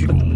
you.